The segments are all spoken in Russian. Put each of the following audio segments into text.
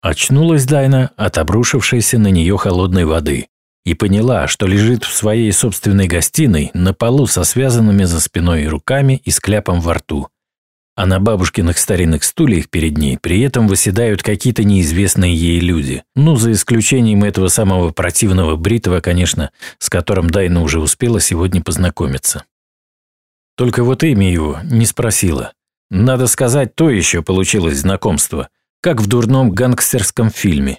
Очнулась Дайна от обрушившейся на нее холодной воды и поняла, что лежит в своей собственной гостиной на полу со связанными за спиной руками и с кляпом во рту. А на бабушкиных старинных стульях перед ней при этом выседают какие-то неизвестные ей люди. Ну, за исключением этого самого противного бритого, конечно, с которым Дайна уже успела сегодня познакомиться. Только вот имя его не спросила. Надо сказать, то еще получилось знакомство – как в дурном гангстерском фильме.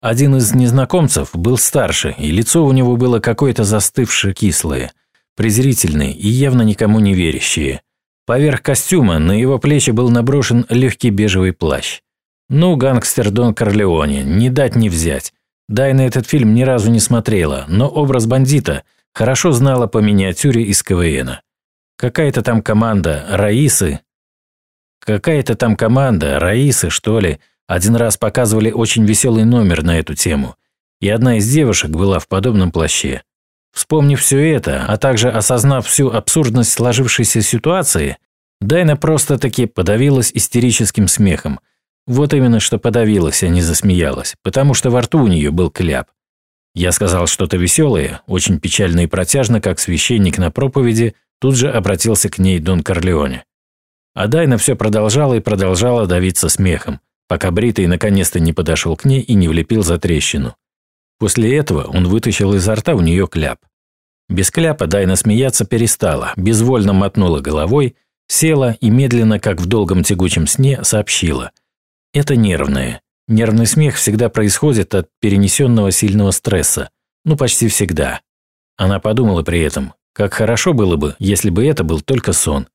Один из незнакомцев был старше, и лицо у него было какое-то застывшее кислое, презрительное и явно никому не верящее. Поверх костюма на его плечи был наброшен легкий бежевый плащ. Ну, гангстер Дон Корлеоне, не дать не взять. Дайна этот фильм ни разу не смотрела, но образ бандита хорошо знала по миниатюре из КВНа. Какая-то там команда Раисы Какая-то там команда, Раисы, что ли, один раз показывали очень веселый номер на эту тему. И одна из девушек была в подобном плаще. Вспомнив все это, а также осознав всю абсурдность сложившейся ситуации, Дайна просто-таки подавилась истерическим смехом. Вот именно что подавилась, а не засмеялась, потому что во рту у нее был кляп. Я сказал что-то веселое, очень печально и протяжно, как священник на проповеди, тут же обратился к ней Дон Корлеоне. А Дайна все продолжала и продолжала давиться смехом, пока Бритый наконец-то не подошел к ней и не влепил за трещину. После этого он вытащил изо рта у нее кляп. Без кляпа Дайна смеяться перестала, безвольно мотнула головой, села и медленно, как в долгом тягучем сне, сообщила. Это нервное. Нервный смех всегда происходит от перенесенного сильного стресса. Ну, почти всегда. Она подумала при этом, как хорошо было бы, если бы это был только сон.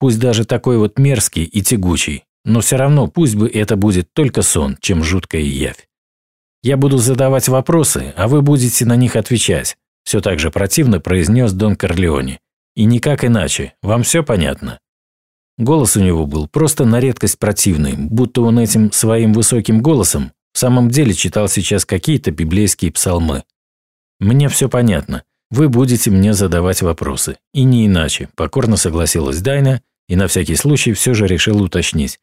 Пусть даже такой вот мерзкий и тягучий, но все равно пусть бы это будет только сон, чем жуткая явь. Я буду задавать вопросы, а вы будете на них отвечать, все так же противно произнес Дон Корлеоне. И никак иначе, вам все понятно? Голос у него был просто на редкость противный, будто он этим своим высоким голосом в самом деле читал сейчас какие-то библейские псалмы. Мне все понятно. Вы будете мне задавать вопросы. И не иначе, покорно согласилась Дайна и на всякий случай все же решил уточнить.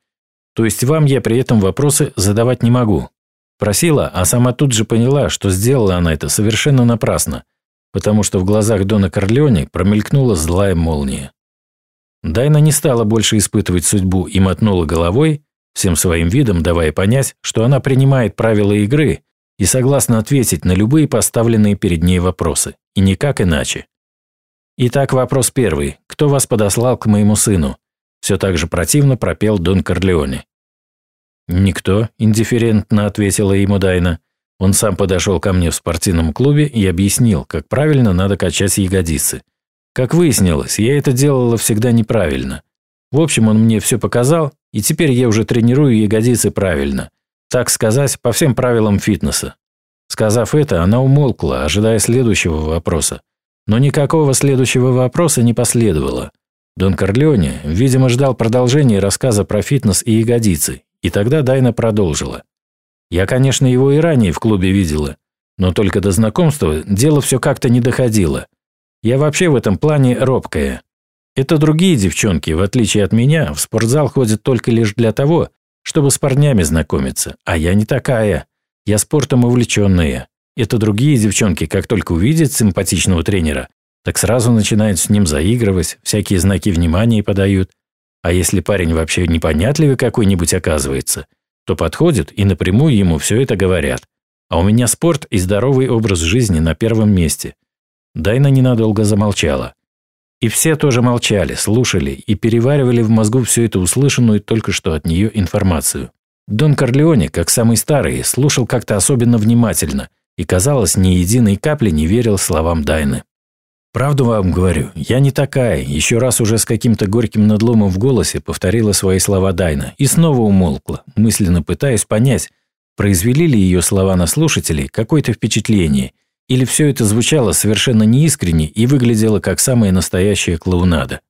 То есть вам я при этом вопросы задавать не могу. Просила, а сама тут же поняла, что сделала она это совершенно напрасно, потому что в глазах Дона Корлеоне промелькнула злая молния. Дайна не стала больше испытывать судьбу и мотнула головой, всем своим видом давая понять, что она принимает правила игры и согласна ответить на любые поставленные перед ней вопросы, и никак иначе. Итак, вопрос первый. Кто вас подослал к моему сыну? Все так же противно пропел Дон Корлеоне. «Никто», – индифферентно ответила ему Дайна. Он сам подошел ко мне в спортивном клубе и объяснил, как правильно надо качать ягодицы. Как выяснилось, я это делала всегда неправильно. В общем, он мне все показал, и теперь я уже тренирую ягодицы правильно. Так сказать, по всем правилам фитнеса. Сказав это, она умолкла, ожидая следующего вопроса. Но никакого следующего вопроса не последовало. Дон Корлеоне, видимо, ждал продолжения рассказа про фитнес и ягодицы, и тогда Дайна продолжила. «Я, конечно, его и ранее в клубе видела, но только до знакомства дело все как-то не доходило. Я вообще в этом плане робкая. Это другие девчонки, в отличие от меня, в спортзал ходят только лишь для того, чтобы с парнями знакомиться, а я не такая. Я спортом увлеченная. Это другие девчонки, как только увидят симпатичного тренера, так сразу начинают с ним заигрывать, всякие знаки внимания подают. А если парень вообще непонятливый какой-нибудь оказывается, то подходят и напрямую ему все это говорят. А у меня спорт и здоровый образ жизни на первом месте. Дайна ненадолго замолчала. И все тоже молчали, слушали и переваривали в мозгу всю эту услышанную только что от нее информацию. Дон Корлеоне, как самый старый, слушал как-то особенно внимательно и, казалось, ни единой капли не верил словам Дайны. «Правду вам говорю, я не такая», еще раз уже с каким-то горьким надломом в голосе повторила свои слова Дайна и снова умолкла, мысленно пытаясь понять, произвели ли ее слова на слушателей какое-то впечатление, или все это звучало совершенно неискренне и выглядело как самая настоящая клоунада.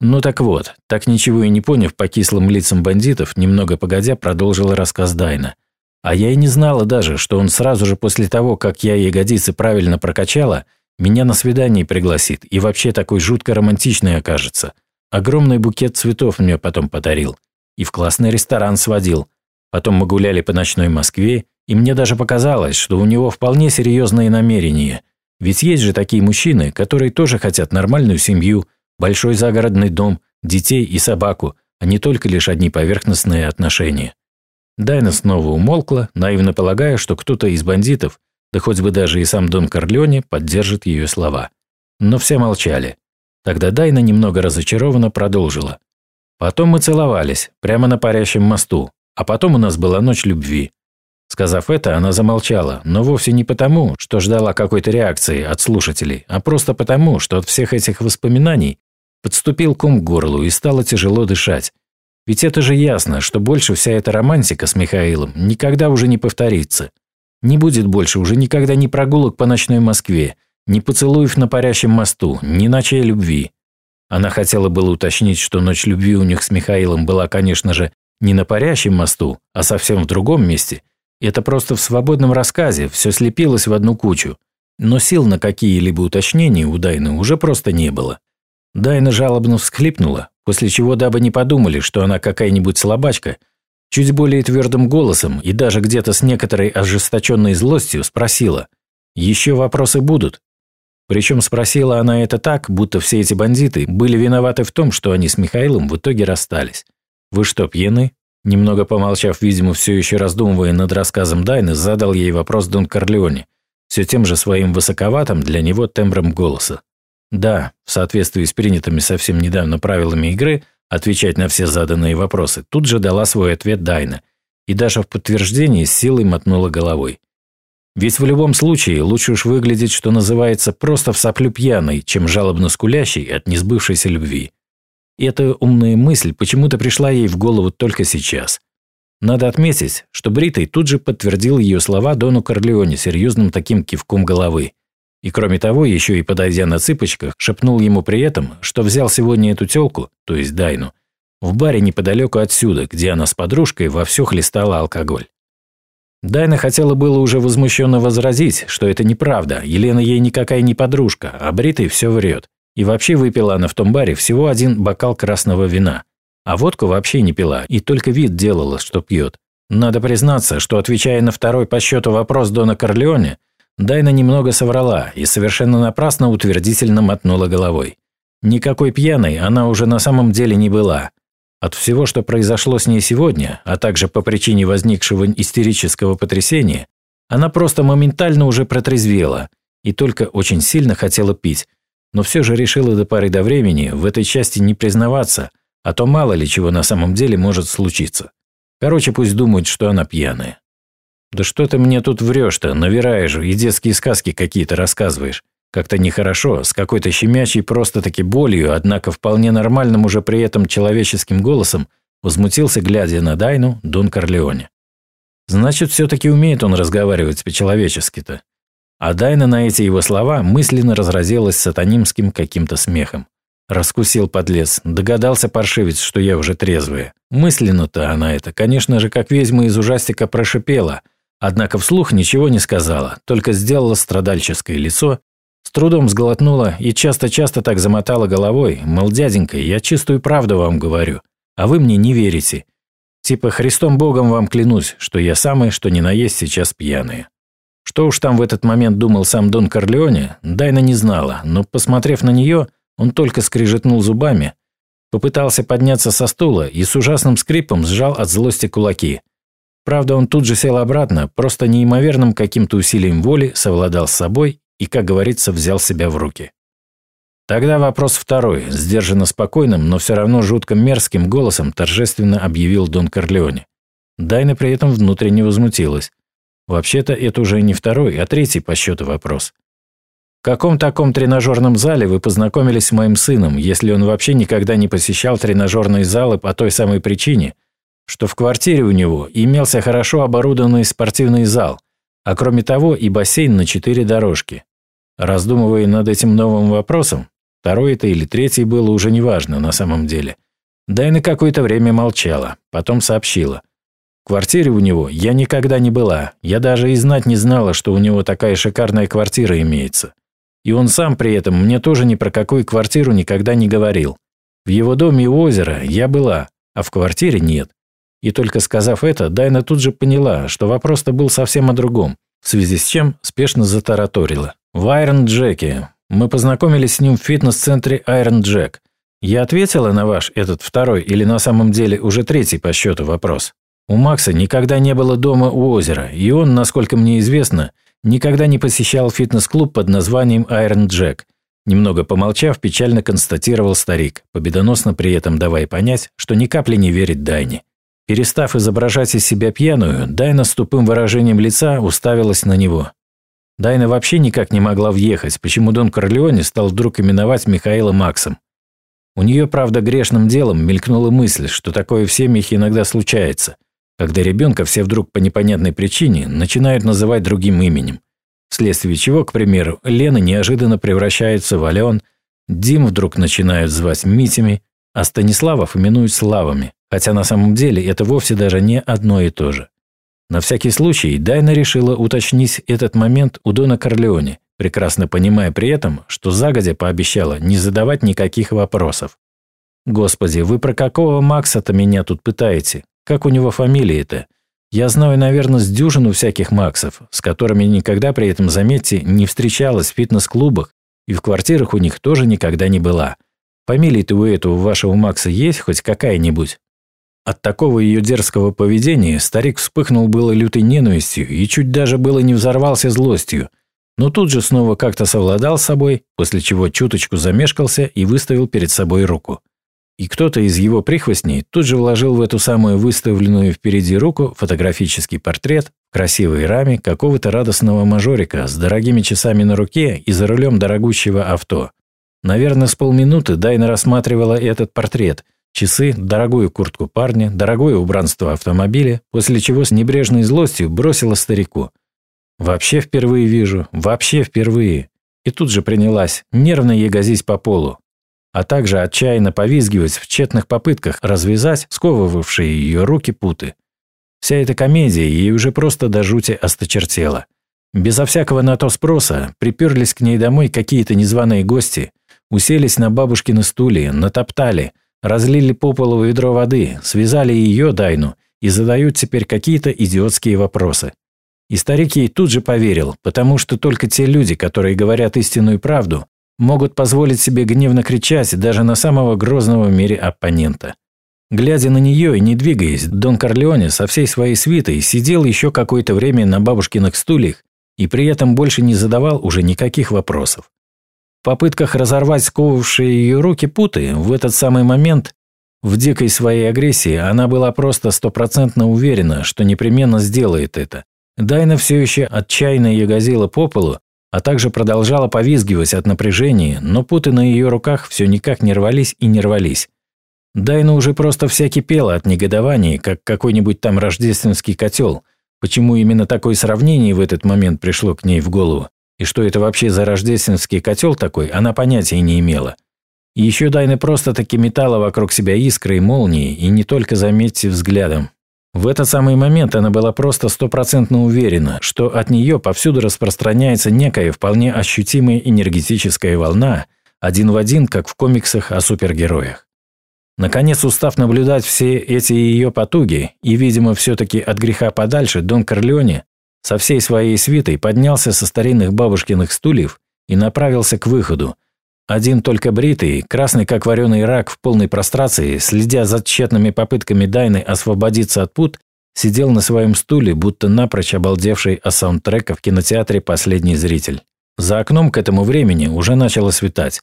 Ну так вот, так ничего и не поняв по кислым лицам бандитов, немного погодя продолжила рассказ Дайна – а я и не знала даже, что он сразу же после того, как я ягодицы правильно прокачала, меня на свидание пригласит и вообще такой жутко романтичный окажется. Огромный букет цветов мне потом подарил. И в классный ресторан сводил. Потом мы гуляли по ночной Москве, и мне даже показалось, что у него вполне серьезные намерения. Ведь есть же такие мужчины, которые тоже хотят нормальную семью, большой загородный дом, детей и собаку, а не только лишь одни поверхностные отношения. Дайна снова умолкла, наивно полагая, что кто-то из бандитов, да хоть бы даже и сам Дон Корлеоне, поддержит ее слова. Но все молчали. Тогда Дайна немного разочарованно продолжила. Потом мы целовались, прямо на парящем мосту, а потом у нас была ночь любви. Сказав это, она замолчала, но вовсе не потому, что ждала какой-то реакции от слушателей, а просто потому, что от всех этих воспоминаний подступил ком к горлу и стало тяжело дышать. Ведь это же ясно, что больше вся эта романтика с Михаилом никогда уже не повторится. Не будет больше уже никогда ни прогулок по ночной Москве, ни поцелуев на парящем мосту, ни ночей любви. Она хотела было уточнить, что ночь любви у них с Михаилом была, конечно же, не на парящем мосту, а совсем в другом месте. Это просто в свободном рассказе все слепилось в одну кучу. Но сил на какие-либо уточнения у Дайны уже просто не было. Дайна жалобно всхлипнула, после чего, дабы не подумали, что она какая-нибудь слабачка, чуть более твердым голосом и даже где-то с некоторой ожесточенной злостью спросила «Еще вопросы будут?» Причем спросила она это так, будто все эти бандиты были виноваты в том, что они с Михаилом в итоге расстались. «Вы что, пьяны?» Немного помолчав, видимо, все еще раздумывая над рассказом Дайны, задал ей вопрос Дон Корлеоне, все тем же своим высоковатым для него тембром голоса. Да, в соответствии с принятыми совсем недавно правилами игры, отвечать на все заданные вопросы, тут же дала свой ответ Дайна, и даже в подтверждении с силой мотнула головой. Ведь в любом случае лучше уж выглядеть, что называется, просто в соплю пьяной, чем жалобно скулящей от несбывшейся любви. И эта умная мысль почему-то пришла ей в голову только сейчас. Надо отметить, что Бритый тут же подтвердил ее слова Дону Корлеоне серьезным таким кивком головы. И кроме того, еще и подойдя на цыпочках, шепнул ему при этом, что взял сегодня эту тёлку, то есть Дайну, в баре неподалеку отсюда, где она с подружкой вовсю хлестала алкоголь. Дайна хотела было уже возмущенно возразить, что это неправда, Елена ей никакая не подружка, а Бритый все врет. И вообще выпила она в том баре всего один бокал красного вина. А водку вообще не пила, и только вид делала, что пьет. Надо признаться, что отвечая на второй по счету вопрос Дона Корлеоне, Дайна немного соврала и совершенно напрасно утвердительно мотнула головой. Никакой пьяной она уже на самом деле не была. От всего, что произошло с ней сегодня, а также по причине возникшего истерического потрясения, она просто моментально уже протрезвела и только очень сильно хотела пить, но все же решила до поры до времени в этой части не признаваться, а то мало ли чего на самом деле может случиться. Короче, пусть думают, что она пьяная. «Да что ты мне тут врешь-то, навираешь и детские сказки какие-то рассказываешь. Как-то нехорошо, с какой-то щемячей просто-таки болью, однако вполне нормальным уже при этом человеческим голосом возмутился, глядя на Дайну, Дон Корлеоне. Значит, все-таки умеет он разговаривать по-человечески-то. А Дайна на эти его слова мысленно разразилась сатанимским каким-то смехом. Раскусил подлец, догадался паршивец, что я уже трезвая. Мысленно-то она это, конечно же, как ведьма из ужастика прошипела, однако вслух ничего не сказала, только сделала страдальческое лицо, с трудом сглотнула и часто-часто так замотала головой, мол, дяденька, я чистую правду вам говорю, а вы мне не верите. Типа Христом Богом вам клянусь, что я самый, что ни на есть сейчас пьяная. Что уж там в этот момент думал сам Дон Корлеоне, Дайна не знала, но, посмотрев на нее, он только скрижетнул зубами, попытался подняться со стула и с ужасным скрипом сжал от злости кулаки. Правда, он тут же сел обратно, просто неимоверным каким-то усилием воли совладал с собой и, как говорится, взял себя в руки. Тогда вопрос второй, сдержанно спокойным, но все равно жутко мерзким голосом торжественно объявил Дон Корлеоне. Дайна при этом внутренне возмутилась. Вообще-то это уже не второй, а третий по счету вопрос. В каком таком тренажерном зале вы познакомились с моим сыном, если он вообще никогда не посещал тренажерные залы по той самой причине, что в квартире у него имелся хорошо оборудованный спортивный зал, а кроме того и бассейн на четыре дорожки. Раздумывая над этим новым вопросом, второй это или третий было уже неважно на самом деле, Дайна какое-то время молчала, потом сообщила – квартире у него я никогда не была. Я даже и знать не знала, что у него такая шикарная квартира имеется. И он сам при этом мне тоже ни про какую квартиру никогда не говорил. В его доме у озера я была, а в квартире нет. И только сказав это, Дайна тут же поняла, что вопрос-то был совсем о другом, в связи с чем спешно затараторила. «В Айрон Джеке. Мы познакомились с ним в фитнес-центре Айрон Джек. Я ответила на ваш этот второй или на самом деле уже третий по счету вопрос. У Макса никогда не было дома у озера, и он, насколько мне известно, никогда не посещал фитнес-клуб под названием Iron Jack. Немного помолчав, печально констатировал старик, победоносно при этом давая понять, что ни капли не верит Дайне. Перестав изображать из себя пьяную, Дайна с тупым выражением лица уставилась на него. Дайна вообще никак не могла въехать, почему Дон Корлеоне стал вдруг именовать Михаила Максом. У нее, правда, грешным делом мелькнула мысль, что такое в семьях иногда случается, когда ребенка все вдруг по непонятной причине начинают называть другим именем. Вследствие чего, к примеру, Лена неожиданно превращается в Ален, Дим вдруг начинают звать Митями, а Станиславов именуют Славами, хотя на самом деле это вовсе даже не одно и то же. На всякий случай Дайна решила уточнить этот момент у Дона Корлеоне, прекрасно понимая при этом, что загодя пообещала не задавать никаких вопросов. «Господи, вы про какого Макса-то меня тут пытаете? Как у него фамилия-то? Я знаю, наверное, с дюжину всяких Максов, с которыми никогда при этом, заметьте, не встречалась в фитнес-клубах и в квартирах у них тоже никогда не была. Фамилия-то у этого вашего Макса есть хоть какая-нибудь?» От такого ее дерзкого поведения старик вспыхнул было лютой ненавистью и чуть даже было не взорвался злостью – но тут же снова как-то совладал с собой, после чего чуточку замешкался и выставил перед собой руку. И кто-то из его прихвостней тут же вложил в эту самую выставленную впереди руку фотографический портрет в красивой раме какого-то радостного мажорика с дорогими часами на руке и за рулем дорогущего авто. Наверное, с полминуты Дайна рассматривала этот портрет, часы, дорогую куртку парня, дорогое убранство автомобиля, после чего с небрежной злостью бросила старику – Вообще впервые вижу, вообще впервые. И тут же принялась нервно ягозить по полу, а также отчаянно повизгивать в тщетных попытках развязать сковывавшие ее руки путы. Вся эта комедия ей уже просто до жути осточертела. Безо всякого на то спроса приперлись к ней домой какие-то незваные гости, уселись на бабушкины стулья, натоптали, разлили по полу ведро воды, связали ее Дайну и задают теперь какие-то идиотские вопросы. И старик ей тут же поверил, потому что только те люди, которые говорят истинную правду, могут позволить себе гневно кричать даже на самого грозного в мире оппонента. Глядя на нее и не двигаясь, Дон Корлеоне со всей своей свитой сидел еще какое-то время на бабушкиных стульях и при этом больше не задавал уже никаких вопросов. Попытках разорвать сковывавшие ее руки путы, в этот самый момент, в дикой своей агрессии, она была просто стопроцентно уверена, что непременно сделает это, Дайна все еще отчаянно ягозила по полу, а также продолжала повизгивать от напряжения, но путы на ее руках все никак не рвались и не рвались. Дайна уже просто вся кипела от негодования, как какой-нибудь там рождественский котел. Почему именно такое сравнение в этот момент пришло к ней в голову? И что это вообще за рождественский котел такой, она понятия не имела. И еще Дайна просто-таки метала вокруг себя искры и молнии, и не только, заметьте, взглядом. В этот самый момент она была просто стопроцентно уверена, что от нее повсюду распространяется некая вполне ощутимая энергетическая волна, один в один, как в комиксах о супергероях. Наконец, устав наблюдать все эти ее потуги и, видимо, все-таки от греха подальше, Дон Корлеоне со всей своей свитой поднялся со старинных бабушкиных стульев и направился к выходу, один только бритый, красный как вареный рак в полной прострации, следя за тщетными попытками Дайны освободиться от пут, сидел на своем стуле, будто напрочь обалдевший от саундтрека в кинотеатре «Последний зритель». За окном к этому времени уже начало светать.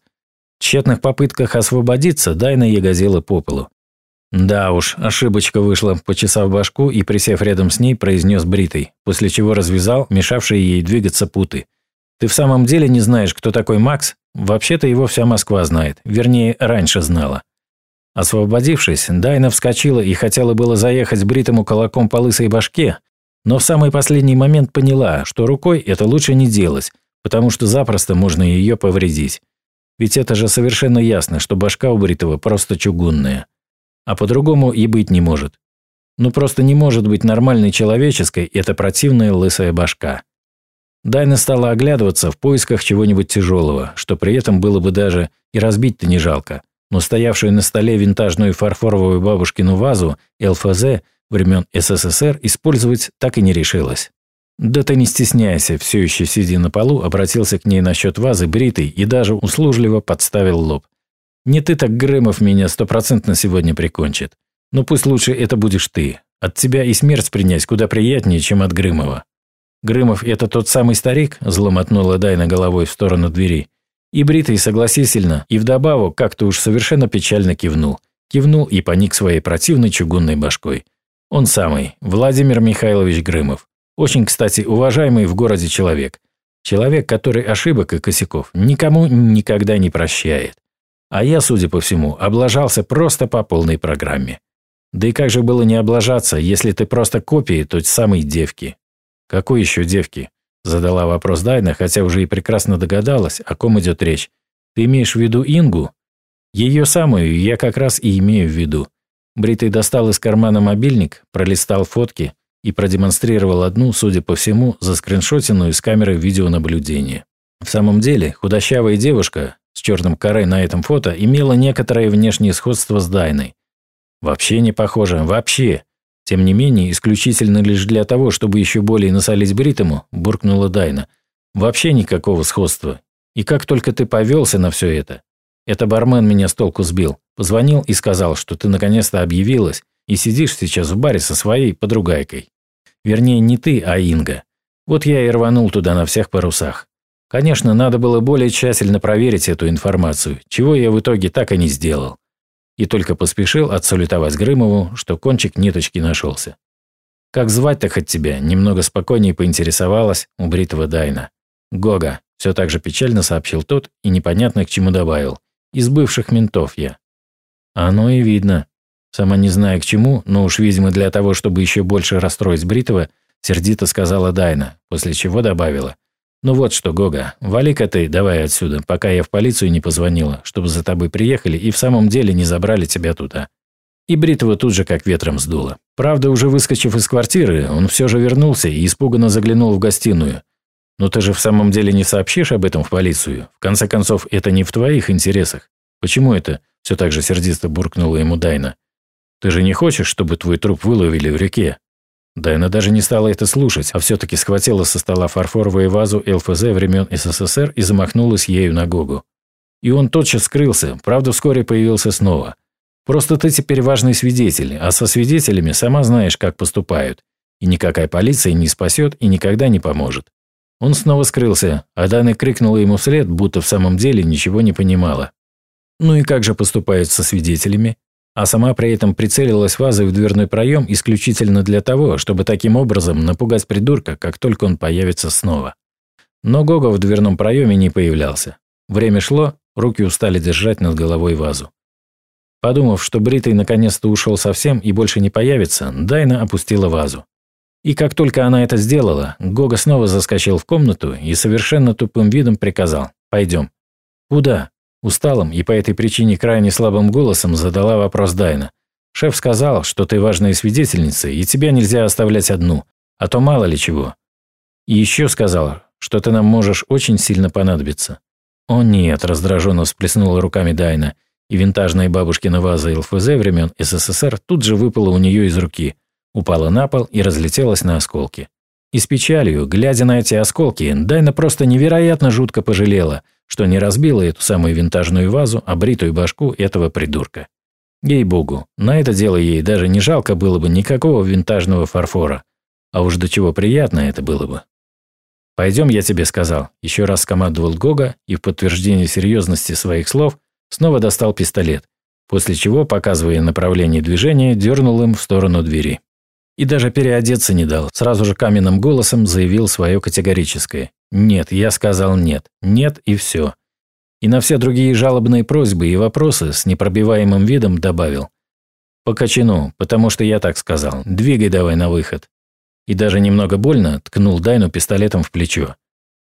В тщетных попытках освободиться Дайна ягозила по полу. Да уж, ошибочка вышла, почесав башку и, присев рядом с ней, произнес бритый, после чего развязал мешавшие ей двигаться путы. «Ты в самом деле не знаешь, кто такой Макс?» Вообще-то его вся Москва знает, вернее, раньше знала. Освободившись, Дайна вскочила и хотела было заехать бритому кулаком по лысой башке, но в самый последний момент поняла, что рукой это лучше не делать, потому что запросто можно ее повредить. Ведь это же совершенно ясно, что башка у бритого просто чугунная. А по-другому и быть не может. Ну просто не может быть нормальной человеческой эта противная лысая башка. Дайна стала оглядываться в поисках чего-нибудь тяжелого, что при этом было бы даже и разбить-то не жалко. Но стоявшую на столе винтажную фарфоровую бабушкину вазу ЛФЗ времен СССР использовать так и не решилась. «Да ты не стесняйся», все еще сидя на полу, обратился к ней насчет вазы бритой и даже услужливо подставил лоб. «Не ты так Грымов меня стопроцентно сегодня прикончит. Но пусть лучше это будешь ты. От тебя и смерть принять куда приятнее, чем от Грымова». «Грымов – это тот самый старик?» – зло мотнула Дайна головой в сторону двери. И Бритый согласительно, и вдобавок как-то уж совершенно печально кивнул. Кивнул и поник своей противной чугунной башкой. Он самый, Владимир Михайлович Грымов. Очень, кстати, уважаемый в городе человек. Человек, который ошибок и косяков никому никогда не прощает. А я, судя по всему, облажался просто по полной программе. Да и как же было не облажаться, если ты просто копии той самой девки? Какой еще девки? Задала вопрос Дайна, хотя уже и прекрасно догадалась, о ком идет речь. Ты имеешь в виду Ингу? Ее самую я как раз и имею в виду. Бритый достал из кармана мобильник, пролистал фотки и продемонстрировал одну, судя по всему, заскриншотенную с камеры видеонаблюдения. В самом деле, худощавая девушка с черным каре на этом фото имела некоторое внешнее сходство с Дайной. Вообще не похоже, вообще. Тем не менее, исключительно лишь для того, чтобы еще более насолить Бритому, буркнула Дайна. Вообще никакого сходства. И как только ты повелся на все это. Это бармен меня с толку сбил. Позвонил и сказал, что ты наконец-то объявилась и сидишь сейчас в баре со своей подругайкой. Вернее, не ты, а Инга. Вот я и рванул туда на всех парусах. Конечно, надо было более тщательно проверить эту информацию, чего я в итоге так и не сделал и только поспешил отсалютовать Грымову, что кончик ниточки нашелся. «Как звать-то хоть тебя?» – немного спокойнее поинтересовалась у бритого Дайна. «Гога», – все так же печально сообщил тот и непонятно к чему добавил. «Из бывших ментов я». «Оно и видно». Сама не зная к чему, но уж, видимо, для того, чтобы еще больше расстроить Бритова, сердито сказала Дайна, после чего добавила. «Ну вот что, Гога, вали-ка ты давай отсюда, пока я в полицию не позвонила, чтобы за тобой приехали и в самом деле не забрали тебя туда». И Бритова тут же как ветром сдуло. Правда, уже выскочив из квартиры, он все же вернулся и испуганно заглянул в гостиную. «Но ты же в самом деле не сообщишь об этом в полицию? В конце концов, это не в твоих интересах. Почему это?» Все так же сердито буркнула ему Дайна. «Ты же не хочешь, чтобы твой труп выловили в реке?» Дайна даже не стала это слушать, а все-таки схватила со стола фарфоровую вазу ЛФЗ времен СССР и замахнулась ею на Гогу. И он тотчас скрылся, правда, вскоре появился снова. Просто ты теперь важный свидетель, а со свидетелями сама знаешь, как поступают. И никакая полиция не спасет и никогда не поможет. Он снова скрылся, а Дана крикнула ему вслед, будто в самом деле ничего не понимала. Ну и как же поступают со свидетелями? А сама при этом прицелилась вазой в дверной проем исключительно для того, чтобы таким образом напугать придурка, как только он появится снова. Но Гога в дверном проеме не появлялся. Время шло, руки устали держать над головой вазу. Подумав, что Бритый наконец-то ушел совсем и больше не появится, Дайна опустила вазу. И как только она это сделала, Гога снова заскочил в комнату и совершенно тупым видом приказал «Пойдем». «Куда?» Усталым и по этой причине крайне слабым голосом задала вопрос Дайна. «Шеф сказал, что ты важная свидетельница, и тебя нельзя оставлять одну, а то мало ли чего. И еще сказал, что ты нам можешь очень сильно понадобиться». «О нет», – раздраженно всплеснула руками Дайна, и винтажная бабушкина ваза ЛФЗ времен СССР тут же выпала у нее из руки, упала на пол и разлетелась на осколки. И с печалью, глядя на эти осколки, Дайна просто невероятно жутко пожалела, что не разбила эту самую винтажную вазу, а бритую башку этого придурка. Ей-богу, на это дело ей даже не жалко было бы никакого винтажного фарфора. А уж до чего приятно это было бы. «Пойдем, я тебе сказал», – еще раз скомандовал Гога и в подтверждение серьезности своих слов снова достал пистолет, после чего, показывая направление движения, дернул им в сторону двери. И даже переодеться не дал, сразу же каменным голосом заявил свое категорическое. «Нет, я сказал нет. Нет и все». И на все другие жалобные просьбы и вопросы с непробиваемым видом добавил. «По качану, потому что я так сказал. Двигай давай на выход». И даже немного больно ткнул Дайну пистолетом в плечо.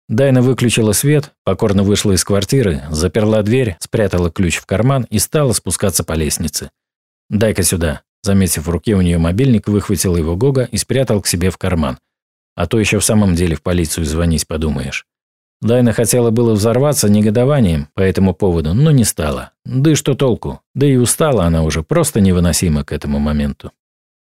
Дайна выключила свет, покорно вышла из квартиры, заперла дверь, спрятала ключ в карман и стала спускаться по лестнице. «Дай-ка сюда», Заметив в руке у нее мобильник, выхватил его Гога и спрятал к себе в карман. А то еще в самом деле в полицию звонить подумаешь. Дайна хотела было взорваться негодованием по этому поводу, но не стала. Да и что толку? Да и устала она уже просто невыносимо к этому моменту.